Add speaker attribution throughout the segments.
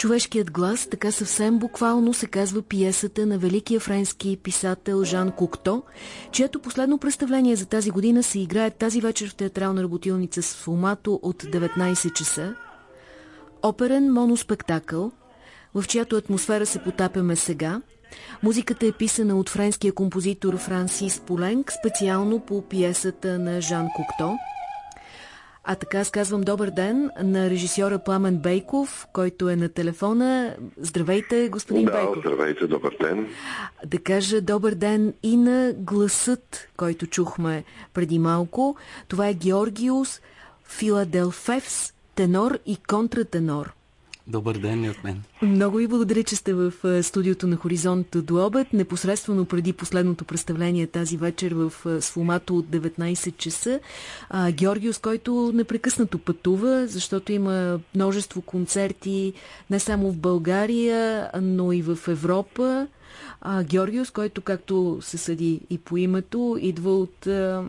Speaker 1: Човешкият глас, така съвсем буквално се казва пиесата на великия френски писател Жан Кокто, чието последно представление за тази година се играе тази вечер в театрална работилница с формато от 19 часа. Оперен моноспектакъл, в чиято атмосфера се потапяме сега. Музиката е писана от френския композитор Франсис Поленк, специално по пиесата на Жан Кокто. А така аз казвам добър ден на режисьора Пламен Бейков, който е на телефона. Здравейте, господин
Speaker 2: да,
Speaker 1: Бейков.
Speaker 2: здравейте, добър ден.
Speaker 1: Да кажа добър ден и на гласът, който чухме преди малко. Това е Георгиус Филаделфевс, тенор и контратенор.
Speaker 3: Добър ден и от мен.
Speaker 1: Много ви благодаря, че сте в студиото на Хоризонт до обед, непосредствено преди последното представление тази вечер в Сфомато от 19 часа. А, Георгиус, който непрекъснато пътува, защото има множество концерти не само в България, но и в Европа. А, Георгиус, който, както се съди и по името, идва от а,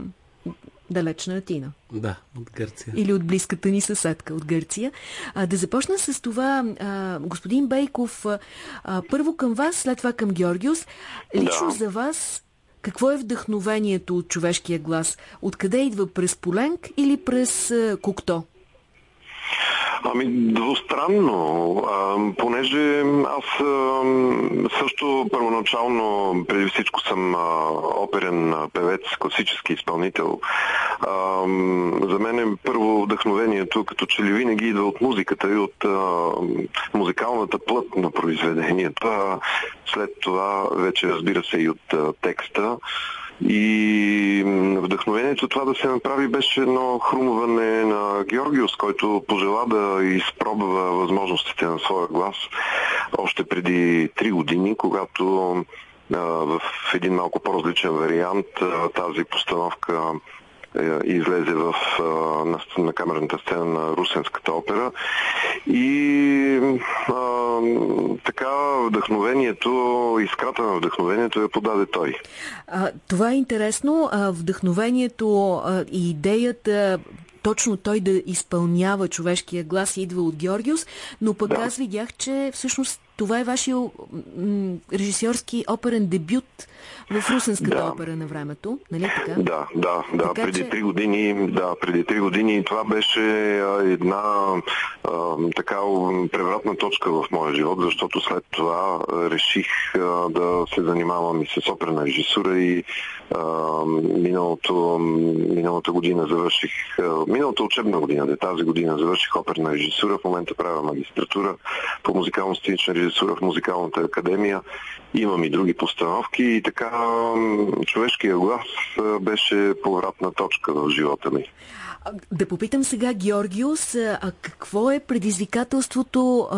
Speaker 1: далечна Атина.
Speaker 3: Да, от Гърция.
Speaker 1: Или от близката ни съседка от Гърция. А, да започна с това, а, господин Бейков, а, първо към вас, след това към Георгиус. Лично
Speaker 2: Да.
Speaker 1: за вас, какво е вдъхновението от човешкия глас? Откъде идва? През Поленк или през а, Кокто?
Speaker 2: Ами, двустранно, а, понеже аз а, също първоначално, преди всичко съм а, оперен певец, класически изпълнител. А, за мен е първо вдъхновението, като че ли винаги идва от музиката и от а, музикалната плът на произведението. След това вече разбира се и от а, текста. И вдъхновението това да се направи беше едно хрумване на Георгиус, който пожела да изпробва възможностите на своя глас още преди три години, когато в един малко по-различен вариант тази постановка излезе в, на, на камерната сцена на Русенската опера. И така вдъхновението, искрата на вдъхновението я подаде той.
Speaker 1: А, това е интересно. А, вдъхновението а, и идеята точно той да изпълнява човешкия глас идва от Георгиус, но пък
Speaker 2: Да.
Speaker 1: аз видях, че всъщност това е вашия режисьорски оперен дебют в Русенската
Speaker 2: Да.
Speaker 1: опера на времето, нали така?
Speaker 2: Да, да, да.
Speaker 1: Така
Speaker 2: преди
Speaker 1: че-
Speaker 2: три години, да, преди три години това беше една а, така превратна точка в моя живот, защото след това реших а, да се занимавам и с оперна режисура и а, миналото, миналата година завърших, а, миналата учебна година, де тази година завърших оперна режисура, в момента правя магистратура по музикално-сценична режисура в Музикалната академия. Имам и други постановки и така човешкия глас беше повратна точка в живота ми.
Speaker 1: Да попитам сега, Георгиус, а какво е предизвикателството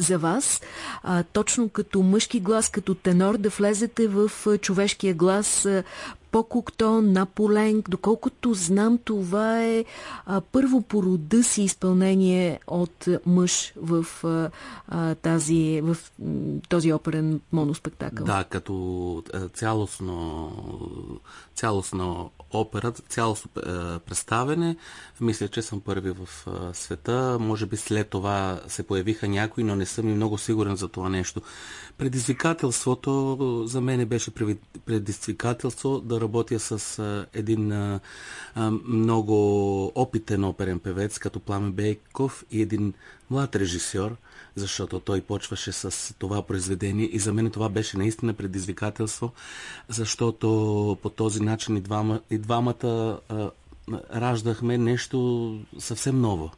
Speaker 1: за вас, а, точно като мъжки глас, като тенор, да влезете в човешкия глас а, по Коктон, на Поленк. Доколкото знам, това е а, първо по рода си изпълнение от мъж в, а, тази, в този оперен моноспектакъл.
Speaker 3: Да, като цялостно, цялостно опера, цялостно представене, мисля, че съм първи в света. Може би след това се появиха някои, но не съм и много сигурен за това нещо. Предизвикателството за мен беше преди- предизвикателство да работя с е, един е, много опитен оперен певец, като Пламен Бейков и един млад режисьор, защото той почваше с това произведение и за мен това беше наистина предизвикателство, защото по този начин и, двама, и двамата а, раждахме нещо съвсем ново.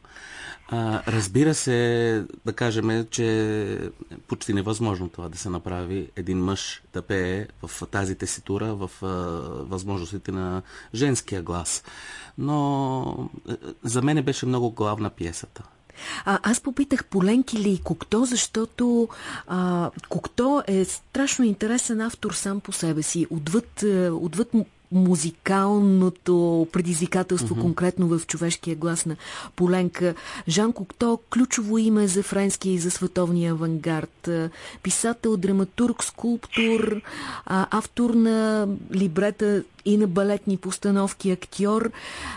Speaker 3: А, разбира се, да кажем, че почти невъзможно това да се направи един мъж да пее в тази теситура, в а, възможностите на женския глас. Но за мен беше много главна пиесата.
Speaker 1: А, аз попитах Поленки ли и Кокто, защото а, Кокто е страшно интересен автор сам по себе си. Отвъд, е, отвъд музикалното предизвикателство, mm-hmm. конкретно в човешкия глас на Поленка. Жан Кокто, ключово име за френски и за световния авангард. Писател, драматург, скулптор, автор на либрета и на балетни постановки, актьор.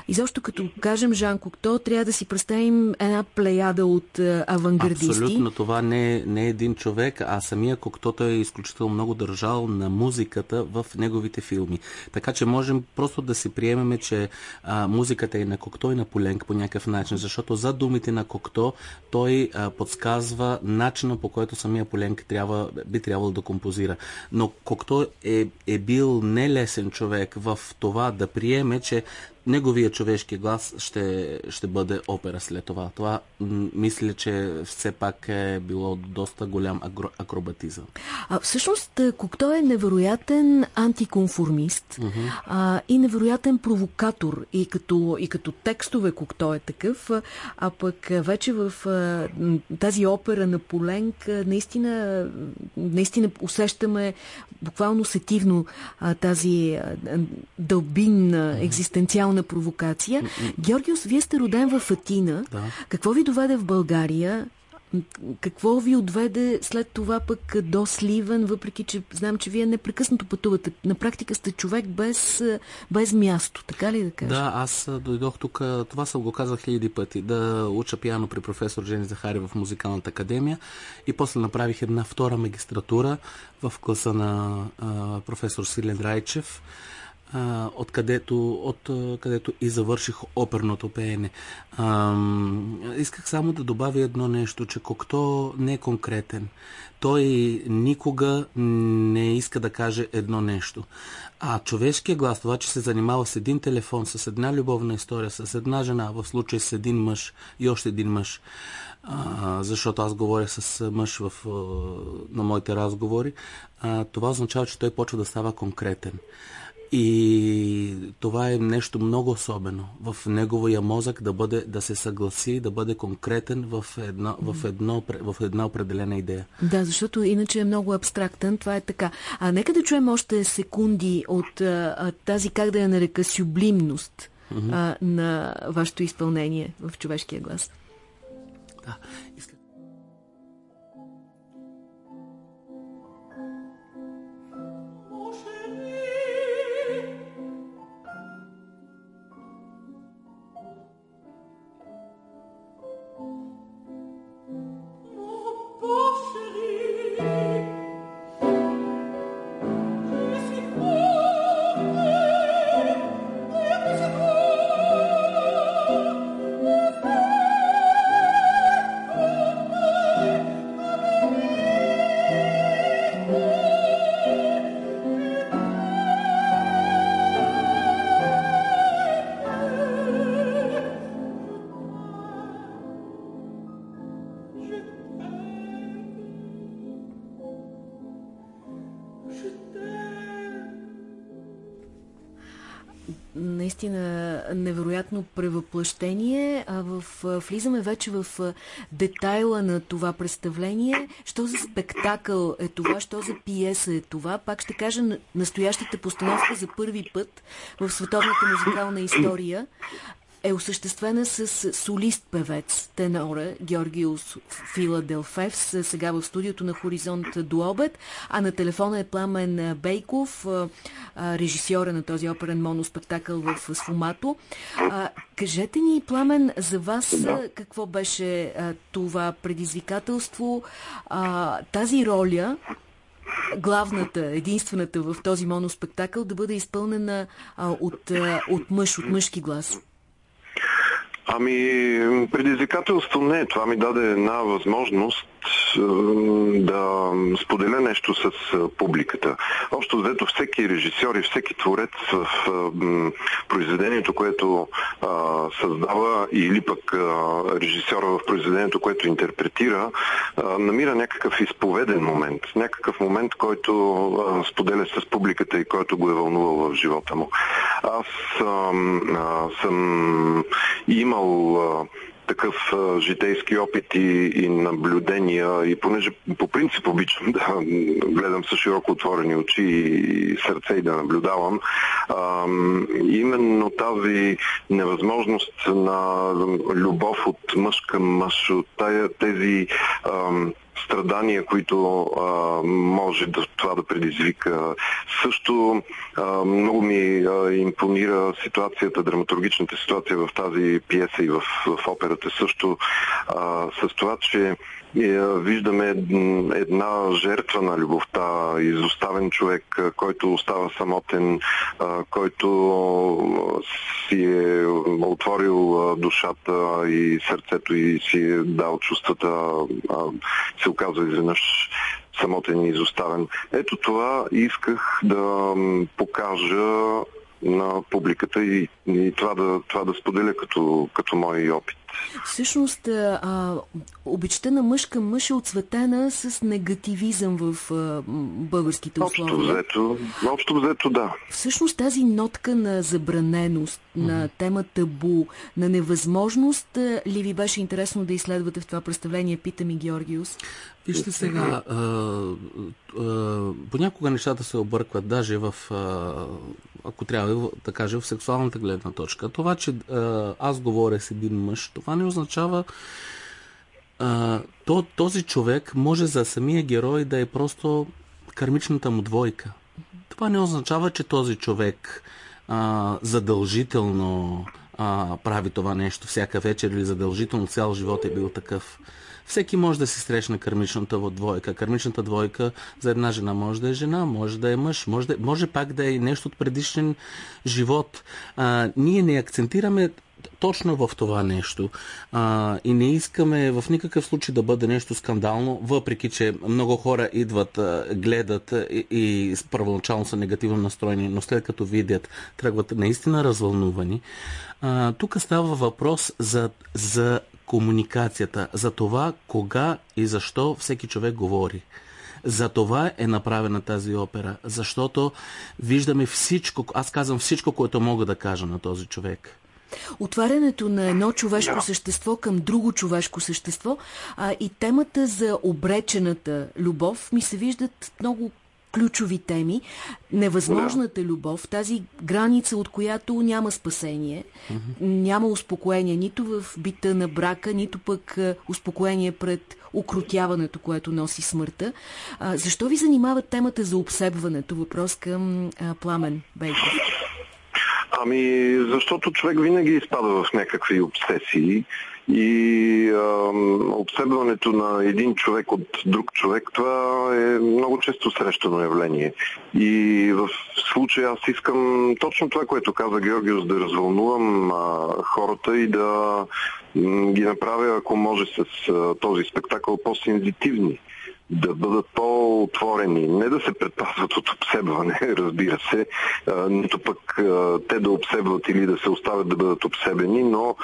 Speaker 1: И защо като кажем Жан Кокто, трябва да си представим една плеяда от авангардисти.
Speaker 3: Абсолютно, това не е, не е един човек, а самия Кокто той е изключително много държал на музиката в неговите филми. Така че можем просто да си приемеме, че а, музиката е на Кокто и на Поленк по някакъв начин, защото за думите на Кокто той а, подсказва начина по който самия Поленк трябва, би трябвало да композира. Но Кокто е, е бил нелесен човек в това да приеме, че неговия човешки глас ще, ще бъде опера след това. Това мисля, че все пак е било доста голям акробатизъм.
Speaker 1: А, всъщност, Кокто е невероятен антиконформист uh-huh. а, и невероятен провокатор. И като, и като текстове Кокто е такъв, а пък вече в а, тази опера на Поленк наистина, наистина усещаме буквално сетивно а, тази а, дълбинна, екзистенциална сексуална провокация. Георгиос, вие сте роден в Атина. Да. Какво ви доведе в България? Какво ви отведе след това пък до Сливен, въпреки че знам, че вие непрекъснато пътувате? На практика сте човек без, без място, така ли да кажа?
Speaker 3: Да, аз дойдох тук, това съм го казал хиляди пъти, да уча пиано при професор Жени Захари в музикалната академия и после направих една втора магистратура в класа на а, професор Силен Райчев откъдето, от където и завърших оперното пеене. А, исках само да добавя едно нещо, че Кокто не е конкретен. Той никога не иска да каже едно нещо. А човешкият глас, това, че се занимава с един телефон, с една любовна история, с една жена, в случай с един мъж и още един мъж, а, защото аз говоря с мъж в, на моите разговори, а, това означава, че той почва да става конкретен. И това е нещо много особено в неговия мозък да, бъде, да се съгласи, да бъде конкретен в една, в, едно, в една определена идея.
Speaker 1: Да, защото иначе е много абстрактен, това е така. А нека да чуем още секунди от а, тази, как да я нарека, сюблимност а, на вашето изпълнение в човешкия глас.
Speaker 3: Да, искам
Speaker 1: невероятно превъплъщение. А в, влизаме вече в детайла на това представление. Що за спектакъл е това, що за пиеса е това. Пак ще кажа настоящата постановка за първи път в световната музикална история е осъществена с солист-певец тенора Георгиус Филаделфевс, сега в студиото на Хоризонт до обед, а на телефона е Пламен Бейков, режисьора на този оперен моноспектакъл в Сфумато. Кажете ни, Пламен, за вас да. какво беше това предизвикателство, тази роля, главната, единствената в този моноспектакъл да бъде изпълнена от, от мъж, от мъжки глас?
Speaker 2: Ами, предизвикателство не. е. Това ми даде една възможност да споделя нещо с публиката. Общо взето всеки режисьор и всеки творец в произведението, което създава или пък режисьора в произведението, което интерпретира, намира някакъв изповеден момент. Някакъв момент, който споделя с публиката и който го е вълнувал в живота му. Аз съм имал такъв а, житейски опит и, и наблюдения. И понеже по принцип обичам да гледам с широко отворени очи и сърце и да наблюдавам, а, именно тази невъзможност на любов от мъж към мъж, от тая, тези а, страдания, които а, може да, това да предизвика. Също а, много ми а, импонира ситуацията, драматургичната ситуация в тази пиеса и в, в операта също а, с това, че виждаме една жертва на любовта, изоставен човек, който остава самотен, който си е отворил душата и сърцето и си е дал чувствата, се оказва изведнъж самотен и изоставен. Ето това исках да покажа на публиката и, и това, да, това да споделя като, като мой опит.
Speaker 1: Всъщност, а, обичта на мъж към мъж е отцветена с негативизъм в а, българските условия.
Speaker 2: Общо взето, общо взето, да.
Speaker 1: Всъщност тази нотка на забраненост, mm -hmm. на тема табу, на невъзможност ли ви беше интересно да изследвате в това представление, пита ми Георгиус?
Speaker 3: Вижте сега, а, а, понякога нещата се объркват, даже в, а, ако трябва да кажа, в сексуалната гледна точка. Това, че а, аз говоря с един мъж, това не означава а, то, този човек може за самия герой да е просто кармичната му двойка. Това не означава, че този човек а, задължително а, прави това нещо всяка вечер или задължително цял живот е бил такъв. Всеки може да си срещне кармичната двойка. Кармичната двойка за една жена може да е жена, може да е мъж, може, да, може пак да е нещо от предишен живот. А, ние не акцентираме точно в това нещо. А, и не искаме в никакъв случай да бъде нещо скандално, въпреки че много хора идват, гледат и, и първоначално са негативно настроени, но след като видят, тръгват наистина развълнувани. А, тук става въпрос за, за комуникацията, за това кога и защо всеки човек говори. За това е направена тази опера, защото виждаме всичко, аз казвам всичко, което мога да кажа на този човек.
Speaker 1: Отварянето на едно човешко същество към друго човешко същество а, и темата за обречената любов ми се виждат много ключови теми. Невъзможната любов, тази граница, от която няма спасение, mm -hmm. няма успокоение нито в бита на брака, нито пък успокоение пред укротяването, което носи смъртта. А, защо ви занимава темата за обсебването? Въпрос към а, Пламен Бейков.
Speaker 2: Ами, защото човек винаги изпада в някакви обсесии и а, обсебването на един човек от друг човек, това е много често срещано явление. И в случая аз искам точно това, което каза Георгиос, да развълнувам а, хората и да ги направя, ако може, с а, този спектакъл по-сензитивни да бъдат по-отворени, не да се предпазват от обсебване, разбира се, нито пък те да обсебват или да се оставят да бъдат обсебени, но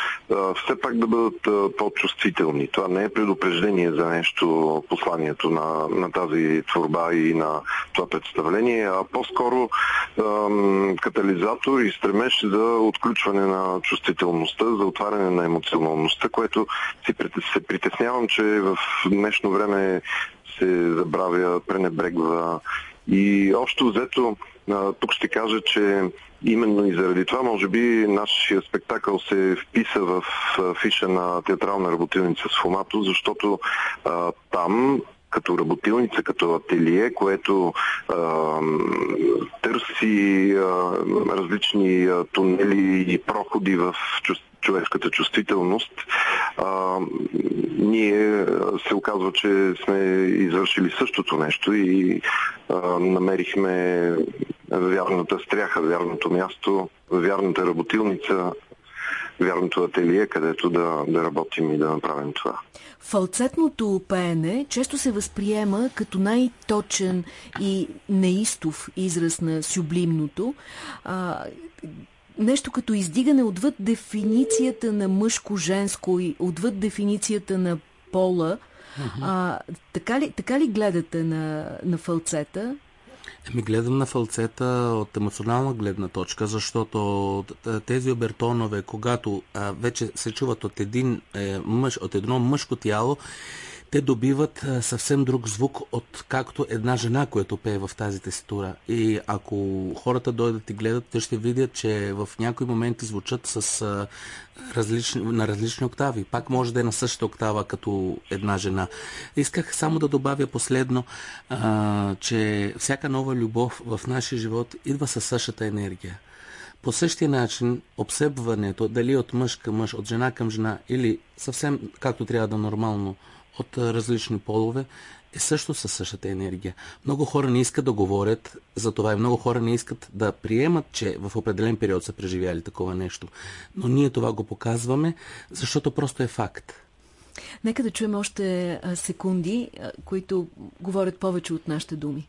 Speaker 2: все пак да бъдат по-чувствителни. Това не е предупреждение за нещо, посланието на, на тази творба и на това представление, а по-скоро катализатор и стремеж за отключване на чувствителността, за отваряне на емоционалността, което си се притеснявам, че в днешно време се забравя, пренебрегва. И общо взето, тук ще кажа, че именно и заради това, може би, нашия спектакъл се вписа в фиша на театрална работилница с Фомато, защото а, там като работилница, като ателие, което а, търси а, различни а, тунели и проходи в човешката чувствителност, а, ние се оказва, че сме извършили същото нещо и а, намерихме вярната стряха, вярното място, вярната работилница, вярното ателие, където да, да работим и да направим това.
Speaker 1: Фалцетното пеене често се възприема като най-точен и неистов израз на сюблимното. А, нещо като издигане отвъд дефиницията на мъжко-женско и отвъд дефиницията на пола. Uh -huh. а, така, ли, така ли гледате на, на фалцета?
Speaker 3: Еми, гледам на фалцета от емоционална гледна точка, защото тези обертонове, когато а, вече се чуват от един е, мъж, от едно мъжко тяло, те добиват съвсем друг звук от както една жена, която пее в тази теситура. И ако хората дойдат и гледат, те ще видят, че в някои моменти звучат с различни, на различни октави. Пак може да е на същата октава като една жена. Исках само да добавя последно, че всяка нова любов в нашия живот идва със същата енергия. По същия начин обсебването, дали от мъж към мъж, от жена към жена или съвсем както трябва да нормално от различни полове, е също със същата енергия. Много хора не искат да говорят за това и много хора не искат да приемат, че в определен период са преживяли такова нещо. Но ние това го показваме, защото просто е факт.
Speaker 1: Нека да чуем още секунди, които говорят повече от нашите думи.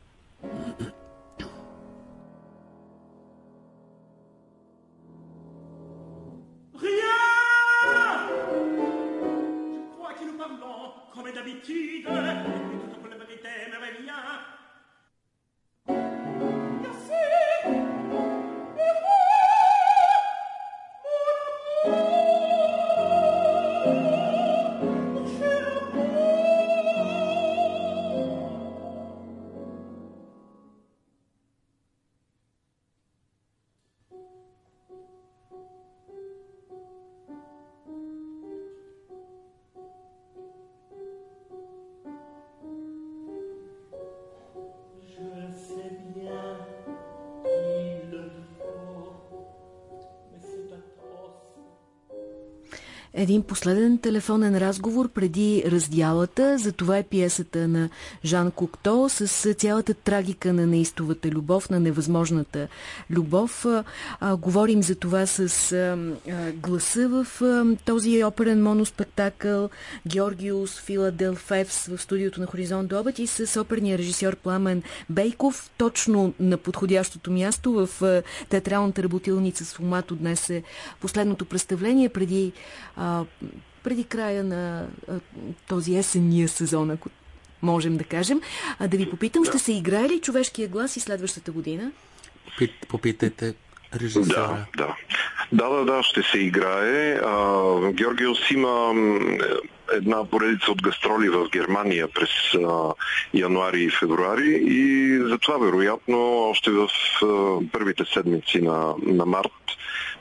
Speaker 1: 记得 един последен телефонен разговор преди раздялата. За това е пиесата на Жан Кокто с цялата трагика на неистовата любов, на невъзможната любов. А, говорим за това с а, гласа в а, този оперен моноспектакъл Георгиус Филаделфевс в студиото на Хоризонт до и с оперния режисьор Пламен Бейков точно на подходящото място в а, театралната работилница с Фомато днес е последното представление преди преди края на а, този есенния сезон, ако можем да кажем. А да ви попитам, ще се играе ли човешкия глас и следващата година?
Speaker 3: Попитайте режисера.
Speaker 2: Да, да. Да, да, да, ще се играе. А, Георгиос има една поредица от гастроли в Германия през а, януари и февруари и затова вероятно още в а, първите седмици на, на март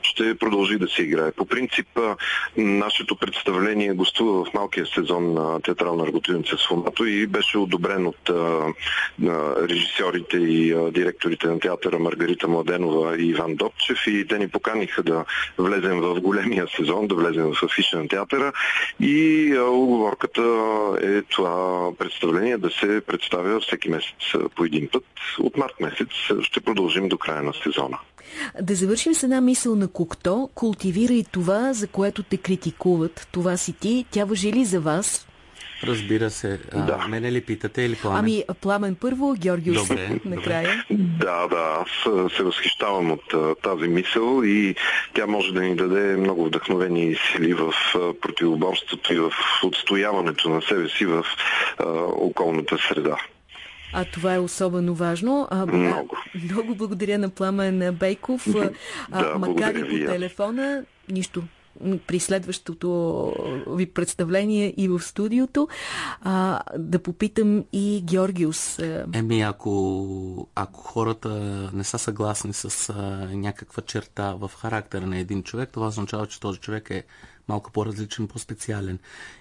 Speaker 2: ще продължи да се играе. По принцип, нашето представление гостува в малкия сезон на театрална работилница с Фомато и беше одобрен от режисьорите и директорите на театъра Маргарита Младенова и Иван Добчев и те ни поканиха да влезем в големия сезон, да влезем в афиша на театъра и оговорката е това представление да се представя всеки месец по един път. От март месец ще продължим до края на сезона.
Speaker 1: Да завършим с една мисъл на Кокто. Култивирай това, за което те критикуват. Това си ти. Тя въжи ли за вас?
Speaker 3: Разбира се. А, да. Мене ли питате или Пламен?
Speaker 1: Ами, Пламен първо, Георги
Speaker 3: добре,
Speaker 1: накрая.
Speaker 2: Да, да, аз се възхищавам от а, тази мисъл и тя може да ни даде много вдъхновени сили в а, противоборството и в отстояването на себе си в а, околната среда.
Speaker 1: А това е особено важно. А,
Speaker 2: много.
Speaker 1: Много благодаря на Пламен Бейков. А,
Speaker 2: да,
Speaker 1: макар и по телефона, нищо при следващото ви представление и в студиото, а, да попитам и Георгиус.
Speaker 3: Еми, ако, ако хората не са съгласни с а, някаква черта в характера на един човек, това означава, че този човек е малко по-различен, по-специален.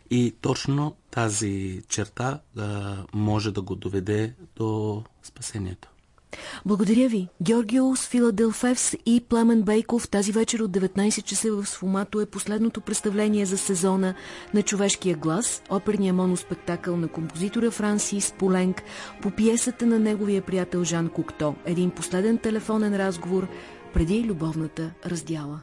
Speaker 3: И точно тази черта а, може да го доведе до спасението.
Speaker 1: Благодаря ви. Георгиос Филаделфевс и Пламен Бейков тази вечер от 19 часа в Сфомато е последното представление за сезона на Човешкия глас, оперния моноспектакъл на композитора Франсис Поленк по пиесата на неговия приятел Жан Кукто. Един последен телефонен разговор преди любовната раздяла.